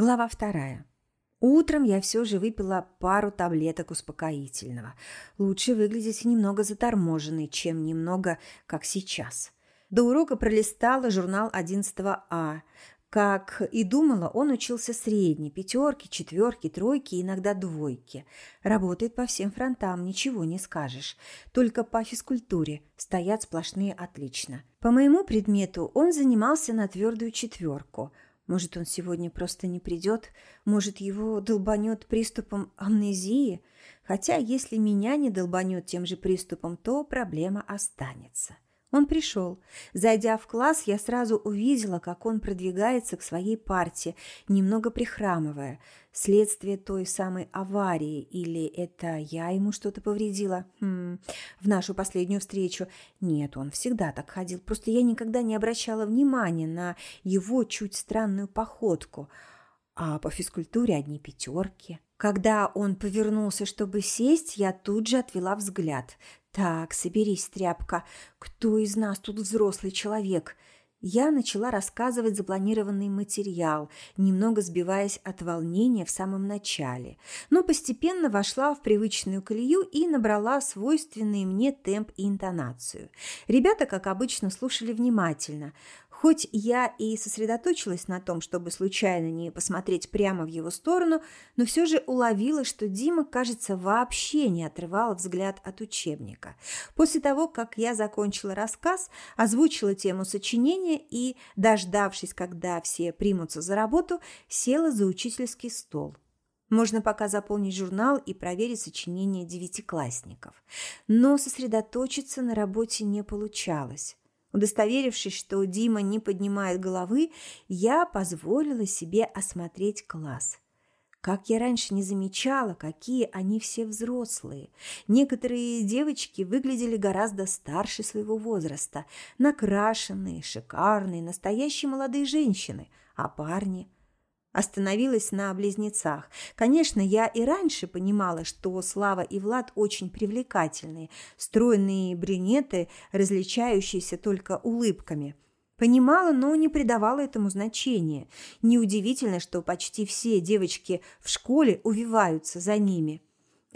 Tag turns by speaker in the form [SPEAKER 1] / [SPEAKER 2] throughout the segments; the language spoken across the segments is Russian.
[SPEAKER 1] Глава вторая. Утром я все же выпила пару таблеток успокоительного. Лучше выглядеть немного заторможенной, чем немного, как сейчас. До урока пролистала журнал 11 А. Как и думала, он учился средней, пятерки, четверки, тройки, иногда двойки. Работает по всем фронтам, ничего не скажешь. Только по физкультуре стоят сплошные отлично. По моему предмету он занимался на твердую четверку – может, он сегодня просто не придет? Может, его долбанет приступом амнезии? Хотя, если меня не долбанет тем же приступом, то проблема останется. Он пришел. Зайдя в класс, я сразу увидела, как он продвигается к своей парте, немного прихрамывая. Следствие той самой аварии или это я ему что-то повредила? Хм, в нашу последнюю встречу. Нет, он всегда так ходил, просто я никогда не обращала внимания на его чуть странную походку. А по физкультуре одни пятерки. Когда он повернулся, чтобы сесть, я тут же отвела взгляд. «Так, соберись, тряпка. Кто из нас тут взрослый человек?» Я начала рассказывать запланированный материал, немного сбиваясь от волнения в самом начале, но постепенно вошла в привычную колею и набрала свойственный мне темп и интонацию. Ребята, как обычно, слушали внимательно. Хоть я и сосредоточилась на том, чтобы случайно не посмотреть прямо в его сторону, но все же уловила, что Дима, кажется, вообще не отрывал взгляд от учебника. После того, как я закончила рассказ, озвучила тему сочинения и, дождавшись, когда все примутся за работу, села за учительский стол. Можно пока заполнить журнал и проверить сочинение девятиклассников. Но сосредоточиться на работе не получалось. Удостоверившись, что Дима не поднимает головы, я позволила себе осмотреть класс. Как я раньше не замечала, какие они все взрослые. Некоторые девочки выглядели гораздо старше своего возраста, накрашенные, шикарные, настоящие молодые женщины, а парни – Остановилась на близнецах. Конечно, я и раньше понимала, что Слава и Влад очень привлекательные, стройные брюнеты, различающиеся только улыбками. Понимала, но не придавала этому значения. Неудивительно, что почти все девочки в школе увиваются за ними –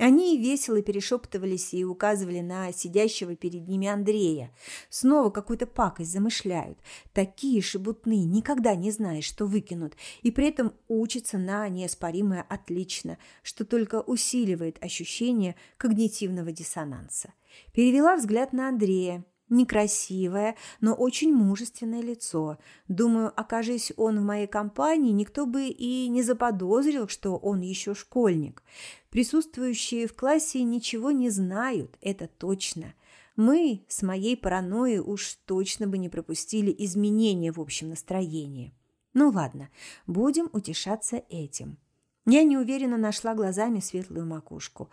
[SPEAKER 1] они весело перешептывались и указывали на сидящего перед ними Андрея. Снова какую-то пакость замышляют. Такие шебутные, никогда не знаешь, что выкинут, и при этом учатся на неоспоримое отлично, что только усиливает ощущение когнитивного диссонанса. Перевела взгляд на Андрея. Некрасивое, но очень мужественное лицо. Думаю, окажись он в моей компании, никто бы и не заподозрил, что он еще школьник. Присутствующие в классе ничего не знают, это точно. Мы с моей паранойей уж точно бы не пропустили изменения в общем настроении. Ну ладно, будем утешаться этим. Я неуверенно нашла глазами светлую макушку.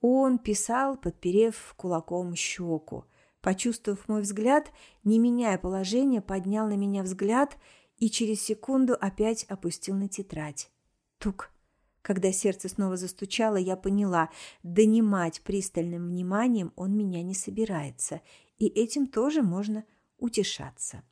[SPEAKER 1] Он писал, подперев кулаком щеку. Почувствовав мой взгляд, не меняя положения, поднял на меня взгляд и через секунду опять опустил на тетрадь. Тук. Когда сердце снова застучало, я поняла, донимать пристальным вниманием он меня не собирается, и этим тоже можно утешаться.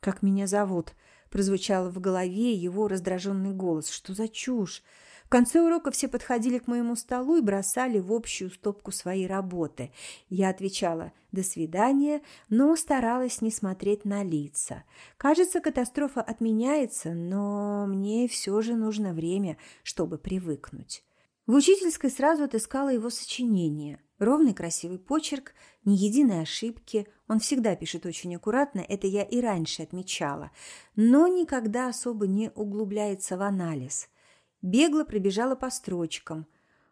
[SPEAKER 1] «Как меня зовут?» – прозвучал в голове его раздраженный голос. «Что за чушь?» В конце урока все подходили к моему столу и бросали в общую стопку свои работы. Я отвечала «до свидания», но старалась не смотреть на лица. Кажется, катастрофа отменяется, но мне все же нужно время, чтобы привыкнуть. В учительской сразу отыскала его сочинение. Ровный красивый почерк, ни единой ошибки. Он всегда пишет очень аккуратно, это я и раньше отмечала, но никогда особо не углубляется в анализ – бегло пробежала по строчкам.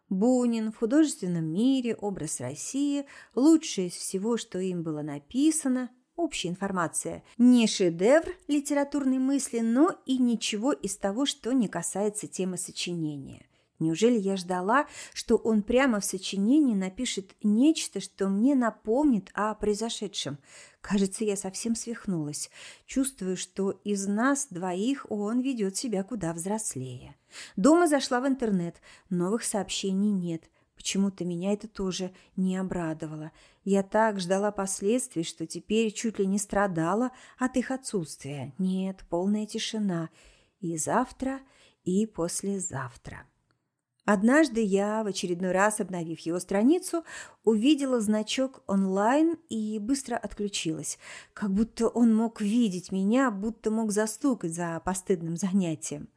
[SPEAKER 1] Бунин в художественном мире, образ России, лучшее из всего, что им было написано, общая информация. Не шедевр литературной мысли, но и ничего из того, что не касается темы сочинения. Неужели я ждала, что он прямо в сочинении напишет нечто, что мне напомнит о произошедшем? Кажется, я совсем свихнулась. Чувствую, что из нас двоих он ведет себя куда взрослее. Дома зашла в интернет. Новых сообщений нет. Почему-то меня это тоже не обрадовало. Я так ждала последствий, что теперь чуть ли не страдала от их отсутствия. Нет, полная тишина. И завтра и послезавтра. Однажды я, в очередной раз обновив его страницу, увидела значок онлайн и быстро отключилась, как будто он мог видеть меня, будто мог застукать за постыдным занятием.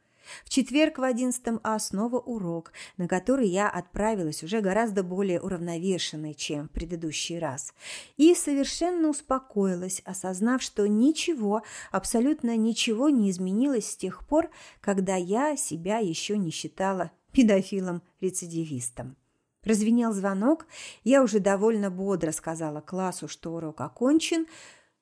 [SPEAKER 1] В четверг в одиннадцатом А снова урок, на который я отправилась уже гораздо более уравновешенной, чем в предыдущий раз. И совершенно успокоилась, осознав, что ничего, абсолютно ничего не изменилось с тех пор, когда я себя еще не считала педофилом-рецидивистом. Развенел звонок, я уже довольно бодро сказала классу, что урок окончен,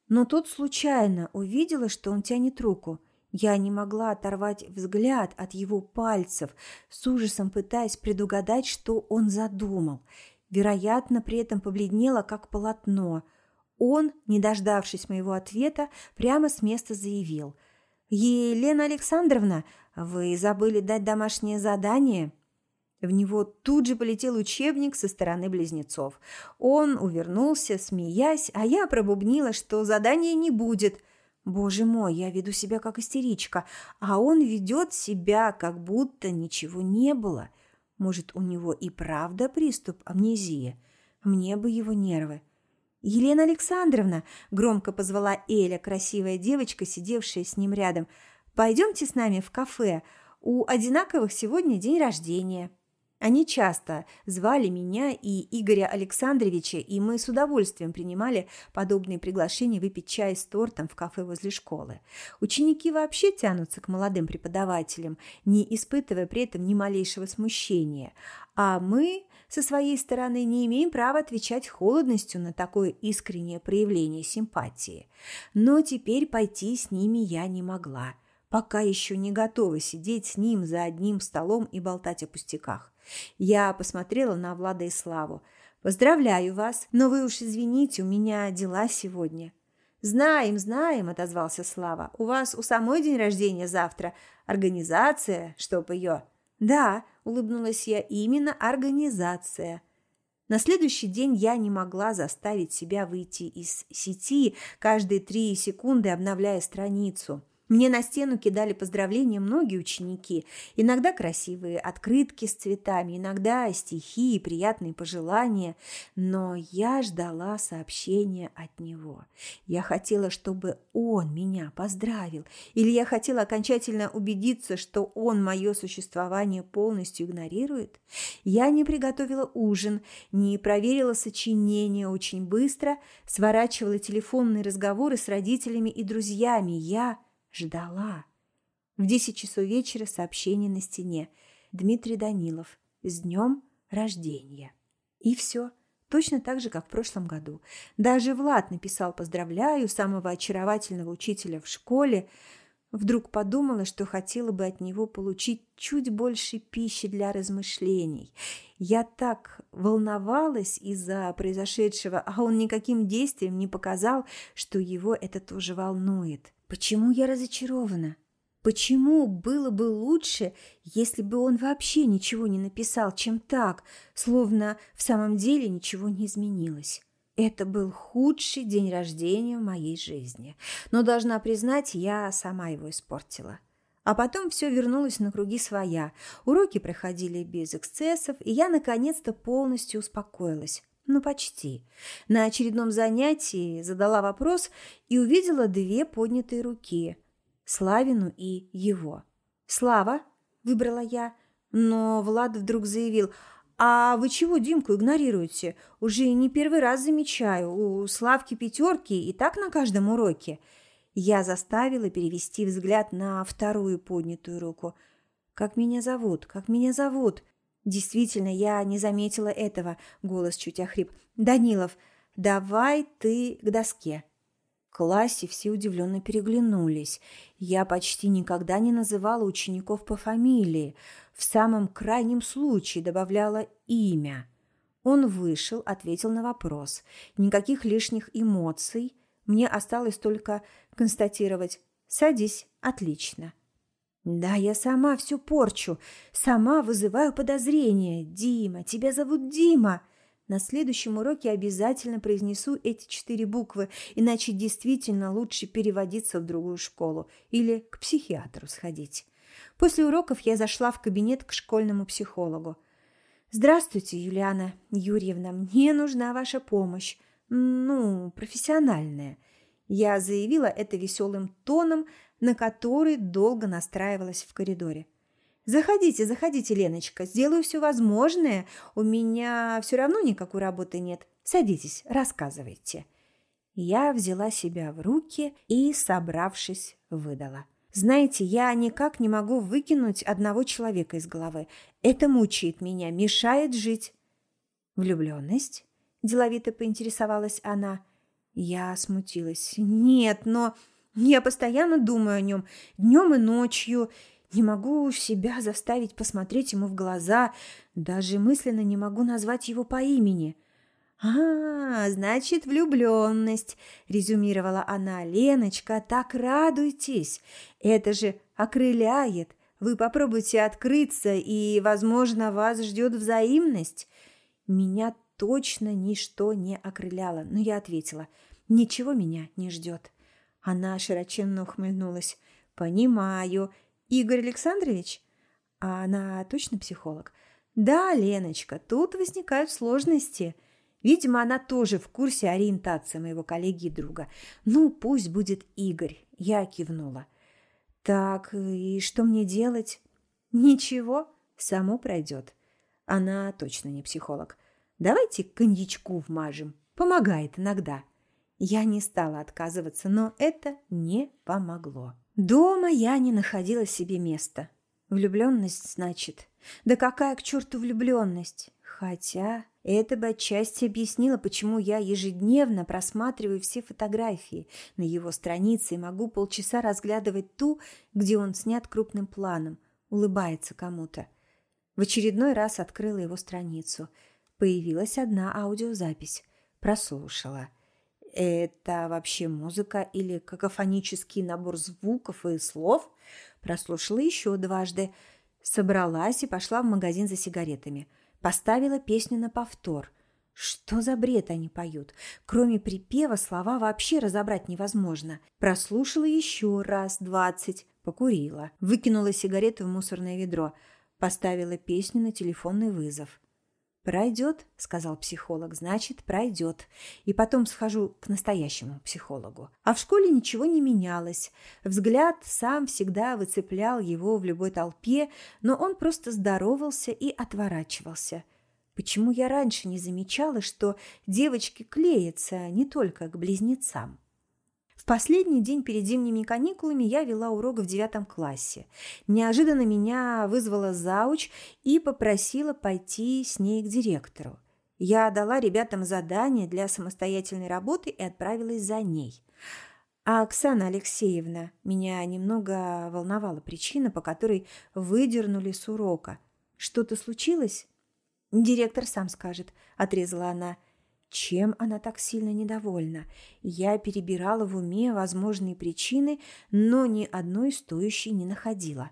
[SPEAKER 1] но тут случайно увидела, что он тянет руку – я не могла оторвать взгляд от его пальцев, с ужасом пытаясь предугадать, что он задумал. Вероятно, при этом побледнела, как полотно. Он, не дождавшись моего ответа, прямо с места заявил. «Елена Александровна, вы забыли дать домашнее задание?» В него тут же полетел учебник со стороны близнецов. Он увернулся, смеясь, а я пробубнила, что задания не будет – Боже мой, я веду себя как истеричка, а он ведет себя, как будто ничего не было. Может, у него и правда приступ амнезии? Мне бы его нервы. «Елена Александровна!» – громко позвала Эля, красивая девочка, сидевшая с ним рядом. «Пойдемте с нами в кафе. У одинаковых сегодня день рождения». Они часто звали меня и Игоря Александровича, и мы с удовольствием принимали подобные приглашения выпить чай с тортом в кафе возле школы. Ученики вообще тянутся к молодым преподавателям, не испытывая при этом ни малейшего смущения. А мы со своей стороны не имеем права отвечать холодностью на такое искреннее проявление симпатии. Но теперь пойти с ними я не могла пока еще не готова сидеть с ним за одним столом и болтать о пустяках. Я посмотрела на Влада и Славу. «Поздравляю вас, но вы уж извините, у меня дела сегодня». «Знаем, знаем», – отозвался Слава. «У вас у самой день рождения завтра. Организация, чтоб ее». «Да», – улыбнулась я, – «именно организация». На следующий день я не могла заставить себя выйти из сети, каждые три секунды обновляя страницу. Мне на стену кидали поздравления многие ученики, иногда красивые открытки с цветами, иногда стихи и приятные пожелания, но я ждала сообщения от него. Я хотела, чтобы он меня поздравил, или я хотела окончательно убедиться, что он мое существование полностью игнорирует. Я не приготовила ужин, не проверила сочинение очень быстро, сворачивала телефонные разговоры с родителями и друзьями. Я Ждала. В десять часов вечера сообщение на стене. Дмитрий Данилов. С днем рождения. И все. Точно так же, как в прошлом году. Даже Влад написал «Поздравляю» самого очаровательного учителя в школе. Вдруг подумала, что хотела бы от него получить чуть больше пищи для размышлений. Я так волновалась из-за произошедшего, а он никаким действием не показал, что его это тоже волнует. Почему я разочарована? Почему было бы лучше, если бы он вообще ничего не написал, чем так, словно в самом деле ничего не изменилось? Это был худший день рождения в моей жизни. Но, должна признать, я сама его испортила. А потом все вернулось на круги своя. Уроки проходили без эксцессов, и я наконец-то полностью успокоилась. Ну, почти. На очередном занятии задала вопрос и увидела две поднятые руки. Славину и его. «Слава?» – выбрала я. Но Влад вдруг заявил – «А вы чего Димку игнорируете? Уже не первый раз замечаю. У Славки пятерки и так на каждом уроке». Я заставила перевести взгляд на вторую поднятую руку. «Как меня зовут? Как меня зовут?» Действительно, я не заметила этого. Голос чуть охрип. «Данилов, давай ты к доске». В классе все удивленно переглянулись. Я почти никогда не называла учеников по фамилии. В самом крайнем случае добавляла имя. Он вышел, ответил на вопрос. Никаких лишних эмоций. Мне осталось только констатировать «Садись, отлично». Да, я сама все порчу, сама вызываю подозрения. Дима, тебя зовут Дима. На следующем уроке обязательно произнесу эти четыре буквы, иначе действительно лучше переводиться в другую школу или к психиатру сходить. После уроков я зашла в кабинет к школьному психологу. «Здравствуйте, Юлиана Юрьевна, мне нужна ваша помощь. Ну, профессиональная». Я заявила это веселым тоном, на который долго настраивалась в коридоре. «Заходите, заходите, Леночка, сделаю все возможное. У меня все равно никакой работы нет. Садитесь, рассказывайте». Я взяла себя в руки и, собравшись, выдала. «Знаете, я никак не могу выкинуть одного человека из головы. Это мучает меня, мешает жить». «Влюбленность?» – деловито поинтересовалась она. Я смутилась. «Нет, но я постоянно думаю о нем, днем и ночью». Не могу себя заставить посмотреть ему в глаза, даже мысленно не могу назвать его по имени. «А, значит, влюбленность», – резюмировала она. «Леночка, так радуйтесь! Это же окрыляет. Вы попробуйте открыться, и, возможно, вас ждет взаимность». Меня точно ничто не окрыляло, но я ответила. «Ничего меня не ждет». Она широченно ухмыльнулась. «Понимаю. Игорь Александрович? А она точно психолог? Да, Леночка, тут возникают сложности. Видимо, она тоже в курсе ориентации моего коллеги и друга. Ну, пусть будет Игорь. Я кивнула. Так, и что мне делать? Ничего, само пройдет. Она точно не психолог. Давайте коньячку вмажем. Помогает иногда. Я не стала отказываться, но это не помогло. Дома я не находила себе места. Влюбленность, значит. Да какая к черту влюбленность? Хотя это бы отчасти объяснило, почему я ежедневно просматриваю все фотографии на его странице и могу полчаса разглядывать ту, где он снят крупным планом, улыбается кому-то. В очередной раз открыла его страницу. Появилась одна аудиозапись. Прослушала – это вообще музыка или какофонический набор звуков и слов? Прослушала еще дважды. Собралась и пошла в магазин за сигаретами. Поставила песню на повтор. Что за бред они поют? Кроме припева слова вообще разобрать невозможно. Прослушала еще раз двадцать. Покурила. Выкинула сигареты в мусорное ведро. Поставила песню на телефонный вызов. «Пройдет», — сказал психолог, — «значит, пройдет. И потом схожу к настоящему психологу». А в школе ничего не менялось. Взгляд сам всегда выцеплял его в любой толпе, но он просто здоровался и отворачивался. Почему я раньше не замечала, что девочки клеятся не только к близнецам? Последний день перед зимними каникулами я вела урок в девятом классе. Неожиданно меня вызвала зауч и попросила пойти с ней к директору. Я дала ребятам задание для самостоятельной работы и отправилась за ней. А Оксана Алексеевна, меня немного волновала причина, по которой выдернули с урока. Что-то случилось? Директор сам скажет, отрезала она. Чем она так сильно недовольна? Я перебирала в уме возможные причины, но ни одной стоящей не находила.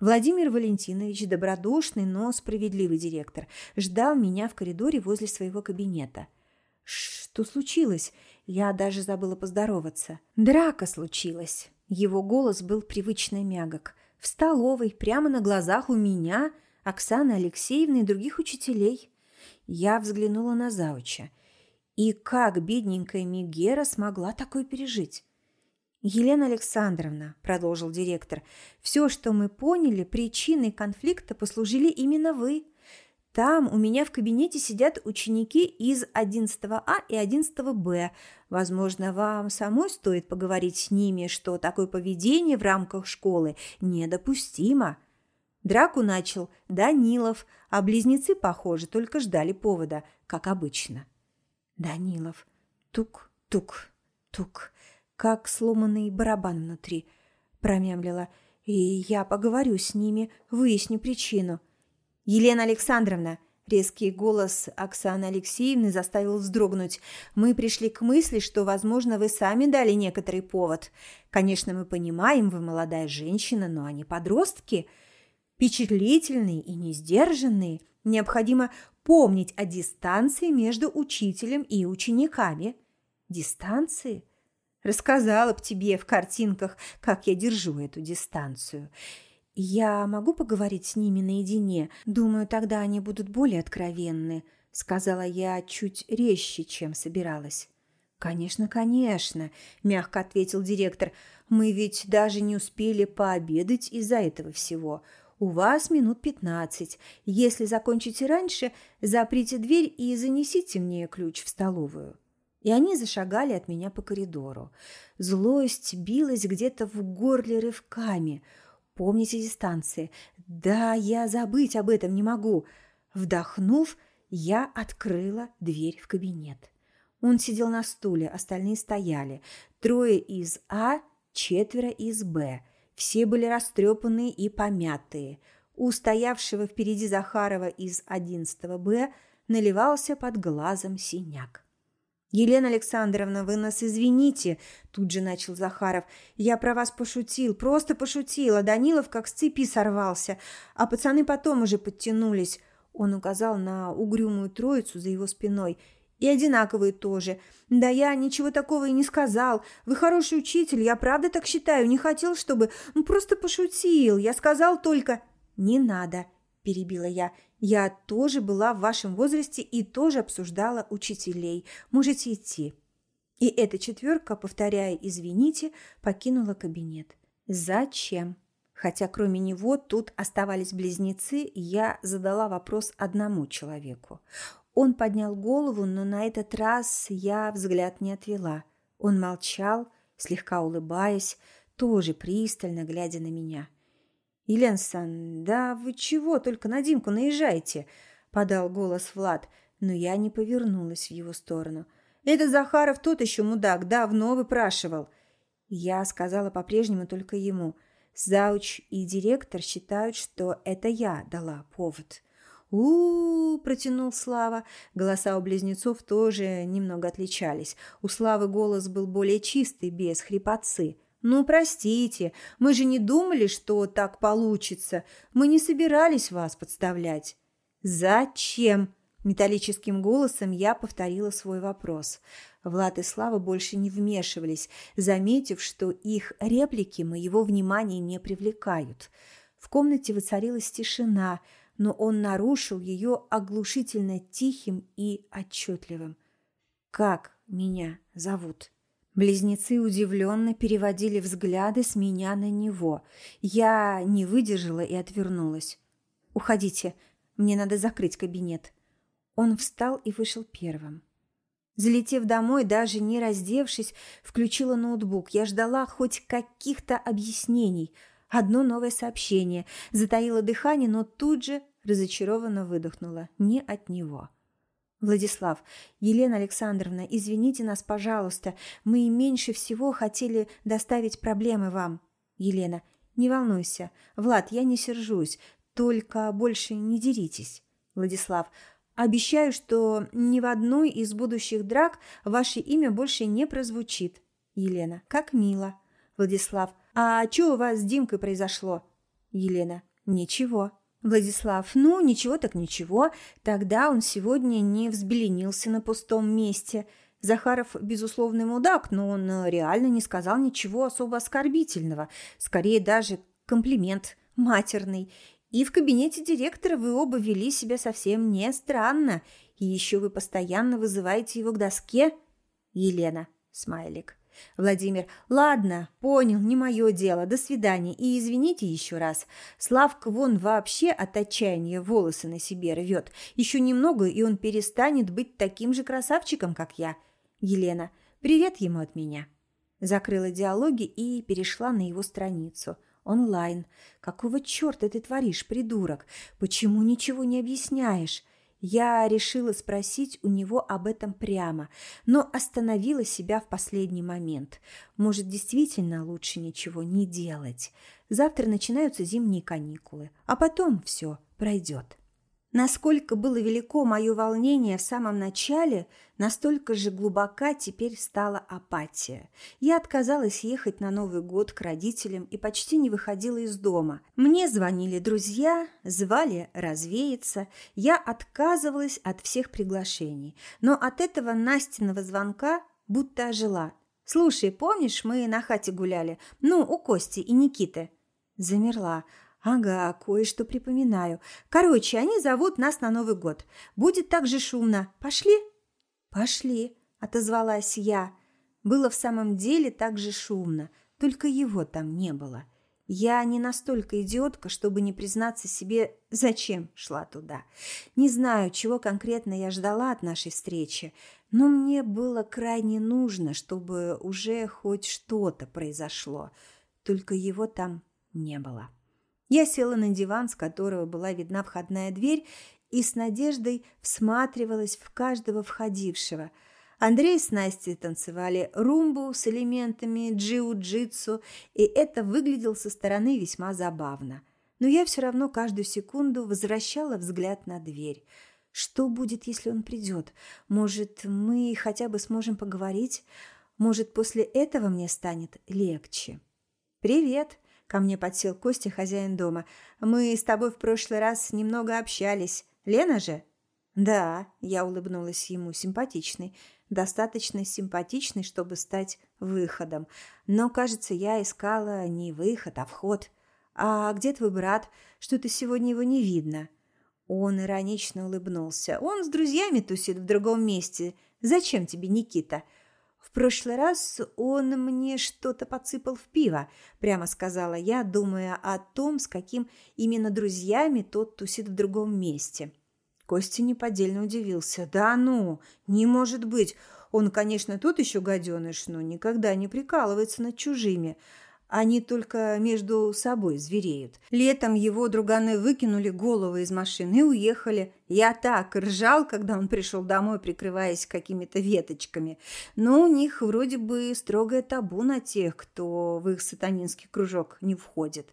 [SPEAKER 1] Владимир Валентинович, добродушный, но справедливый директор, ждал меня в коридоре возле своего кабинета. «Что случилось?» Я даже забыла поздороваться. «Драка случилась». Его голос был привычно мягок. В столовой, прямо на глазах у меня, Оксаны Алексеевны и других учителей. Я взглянула на Зауча. И как бедненькая Мигера смогла такое пережить? «Елена Александровна», – продолжил директор, – «все, что мы поняли, причиной конфликта послужили именно вы. Там у меня в кабинете сидят ученики из 11 А и 11 Б. Возможно, вам самой стоит поговорить с ними, что такое поведение в рамках школы недопустимо». Драку начал Данилов, а близнецы, похоже, только ждали повода, как обычно. Данилов. Тук-тук, тук, как сломанный барабан внутри. Промямлила. И я поговорю с ними, выясню причину. Елена Александровна, Резкий голос Оксаны Алексеевны заставил вздрогнуть. «Мы пришли к мысли, что, возможно, вы сами дали некоторый повод. Конечно, мы понимаем, вы молодая женщина, но они подростки впечатлительные и несдержанные. Необходимо помнить о дистанции между учителем и учениками. Дистанции? Рассказала б тебе в картинках, как я держу эту дистанцию. «Я могу поговорить с ними наедине? Думаю, тогда они будут более откровенны», — сказала я чуть резче, чем собиралась. «Конечно, конечно», – мягко ответил директор. «Мы ведь даже не успели пообедать из-за этого всего. У вас минут пятнадцать. Если закончите раньше, заприте дверь и занесите мне ключ в столовую». И они зашагали от меня по коридору. Злость билась где-то в горле рывками. «Помните дистанции?» «Да, я забыть об этом не могу». Вдохнув, я открыла дверь в кабинет. Он сидел на стуле, остальные стояли. Трое из А, четверо из Б. Все были растрепанные и помятые. У стоявшего впереди Захарова из 11 Б наливался под глазом синяк. «Елена Александровна, вы нас извините», – тут же начал Захаров. «Я про вас пошутил, просто пошутил, а Данилов как с цепи сорвался, а пацаны потом уже подтянулись». Он указал на угрюмую троицу за его спиной – и одинаковые тоже. Да я ничего такого и не сказал. Вы хороший учитель, я правда так считаю. Не хотел, чтобы... Ну, просто пошутил. Я сказал только... Не надо, перебила я. Я тоже была в вашем возрасте и тоже обсуждала учителей. Можете идти. И эта четверка, повторяя «извините», покинула кабинет. Зачем? Хотя кроме него тут оставались близнецы, я задала вопрос одному человеку. Он поднял голову, но на этот раз я взгляд не отвела. Он молчал, слегка улыбаясь, тоже пристально глядя на меня. «Еленсан, да вы чего, только на Димку наезжаете?» – подал голос Влад, но я не повернулась в его сторону. «Это Захаров тот еще мудак, давно выпрашивал». Я сказала по-прежнему только ему. Зауч и директор считают, что это я дала повод у, протянул Слава. Голоса у близнецов тоже немного отличались. У Славы голос был более чистый, без хрипотцы. «Ну, простите, мы же не думали, что так получится. Мы не собирались вас подставлять». «Зачем?» – металлическим голосом я повторила свой вопрос. Влад и Слава больше не вмешивались, заметив, что их реплики моего внимания не привлекают. В комнате воцарилась тишина – но он нарушил ее оглушительно тихим и отчетливым. «Как меня зовут?» Близнецы удивленно переводили взгляды с меня на него. Я не выдержала и отвернулась. «Уходите, мне надо закрыть кабинет». Он встал и вышел первым. Залетев домой, даже не раздевшись, включила ноутбук. Я ждала хоть каких-то объяснений – Одно новое сообщение. Затаила дыхание, но тут же разочарованно выдохнула. Не от него. Владислав, Елена Александровна, извините нас, пожалуйста. Мы меньше всего хотели доставить проблемы вам. Елена, не волнуйся. Влад, я не сержусь. Только больше не деритесь. Владислав, обещаю, что ни в одной из будущих драк ваше имя больше не прозвучит. Елена, как мило. Владислав, «А что у вас с Димкой произошло?» Елена. «Ничего». Владислав. «Ну, ничего так ничего. Тогда он сегодня не взбеленился на пустом месте». Захаров, безусловный мудак, но он э, реально не сказал ничего особо оскорбительного. Скорее даже комплимент матерный. И в кабинете директора вы оба вели себя совсем не странно. И еще вы постоянно вызываете его к доске. Елена. Смайлик. Владимир, ладно, понял, не мое дело, до свидания и извините еще раз. Славка вон вообще от отчаяния волосы на себе рвет. Еще немного, и он перестанет быть таким же красавчиком, как я. Елена, привет ему от меня. Закрыла диалоги и перешла на его страницу. Онлайн. Какого черта ты творишь, придурок? Почему ничего не объясняешь? Я решила спросить у него об этом прямо, но остановила себя в последний момент. Может, действительно лучше ничего не делать. Завтра начинаются зимние каникулы, а потом все пройдет. Насколько было велико мое волнение в самом начале, настолько же глубока теперь стала апатия. Я отказалась ехать на Новый год к родителям и почти не выходила из дома. Мне звонили друзья, звали развеяться. Я отказывалась от всех приглашений. Но от этого Настиного звонка будто ожила. «Слушай, помнишь, мы на хате гуляли? Ну, у Кости и Никиты». Замерла. Ага, кое-что припоминаю. Короче, они зовут нас на Новый год. Будет так же шумно. Пошли? Пошли, отозвалась я. Было в самом деле так же шумно, только его там не было. Я не настолько идиотка, чтобы не признаться себе, зачем шла туда. Не знаю, чего конкретно я ждала от нашей встречи, но мне было крайне нужно, чтобы уже хоть что-то произошло. Только его там не было. Я села на диван, с которого была видна входная дверь, и с надеждой всматривалась в каждого входившего. Андрей с Настей танцевали румбу с элементами джиу-джитсу, и это выглядело со стороны весьма забавно. Но я все равно каждую секунду возвращала взгляд на дверь. Что будет, если он придет? Может, мы хотя бы сможем поговорить? Может, после этого мне станет легче? «Привет!» Ко мне подсел Костя, хозяин дома. «Мы с тобой в прошлый раз немного общались. Лена же?» «Да», – я улыбнулась ему, симпатичный. Достаточно симпатичный, чтобы стать выходом. Но, кажется, я искала не выход, а вход. «А где твой брат? Что-то сегодня его не видно». Он иронично улыбнулся. «Он с друзьями тусит в другом месте. Зачем тебе, Никита?» В прошлый раз он мне что-то подсыпал в пиво, прямо сказала я, думая о том, с каким именно друзьями тот тусит в другом месте. Костя неподдельно удивился. «Да ну, не может быть! Он, конечно, тот еще гаденыш, но никогда не прикалывается над чужими. Они только между собой звереют. Летом его друганы выкинули головы из машины и уехали. Я так ржал, когда он пришел домой, прикрываясь какими-то веточками. Но у них вроде бы строгое табу на тех, кто в их сатанинский кружок не входит.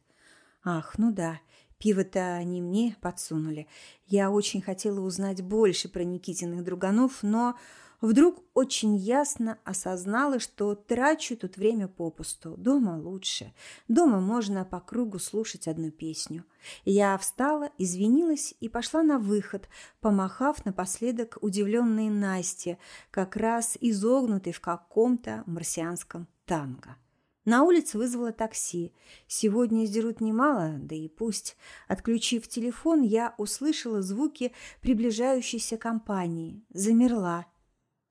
[SPEAKER 1] Ах, ну да, Пиво-то они мне подсунули. Я очень хотела узнать больше про Никитиных друганов, но Вдруг очень ясно осознала, что трачу тут время попусту. Дома лучше. Дома можно по кругу слушать одну песню. Я встала, извинилась и пошла на выход, помахав напоследок удивленной Насте, как раз изогнутой в каком-то марсианском танго. На улице вызвала такси. Сегодня издерут немало, да и пусть. Отключив телефон, я услышала звуки приближающейся компании. Замерла.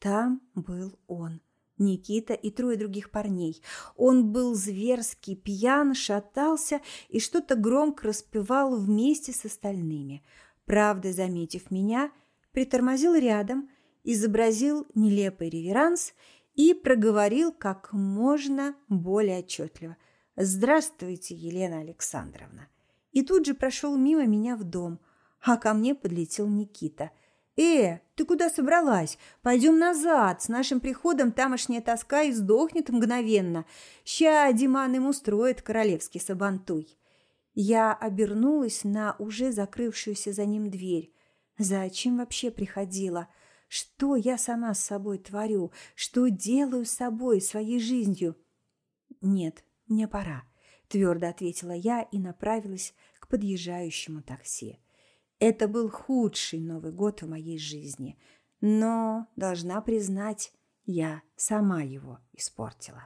[SPEAKER 1] Там был он. Никита и трое других парней. Он был зверски пьян, шатался и что-то громко распевал вместе с остальными. Правда, заметив меня, притормозил рядом, изобразил нелепый реверанс и проговорил как можно более отчетливо. «Здравствуйте, Елена Александровна!» И тут же прошел мимо меня в дом, а ко мне подлетел Никита – «Э, ты куда собралась? Пойдем назад. С нашим приходом тамошняя тоска издохнет мгновенно. Ща Диман им устроит королевский сабантуй». Я обернулась на уже закрывшуюся за ним дверь. Зачем вообще приходила? Что я сама с собой творю? Что делаю с собой, своей жизнью? Нет, мне пора, твердо ответила я и направилась к подъезжающему такси. Это был худший Новый год в моей жизни, но, должна признать, я сама его испортила.